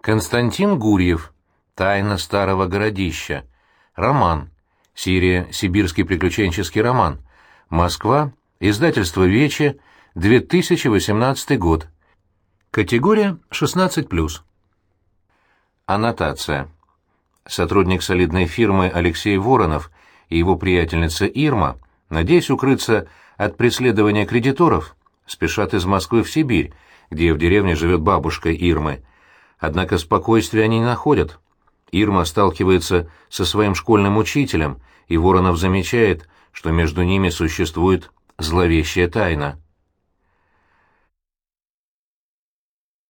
Константин Гурьев. Тайна старого городища. Роман. Серия «Сибирский приключенческий роман». Москва. Издательство «Вече», 2018 год. Категория 16+. Аннотация. Сотрудник солидной фирмы Алексей Воронов и его приятельница Ирма, надеясь укрыться от преследования кредиторов, спешат из Москвы в Сибирь, где в деревне живет бабушка Ирмы. Однако спокойствия они не находят. Ирма сталкивается со своим школьным учителем, и Воронов замечает, что между ними существует зловещая тайна.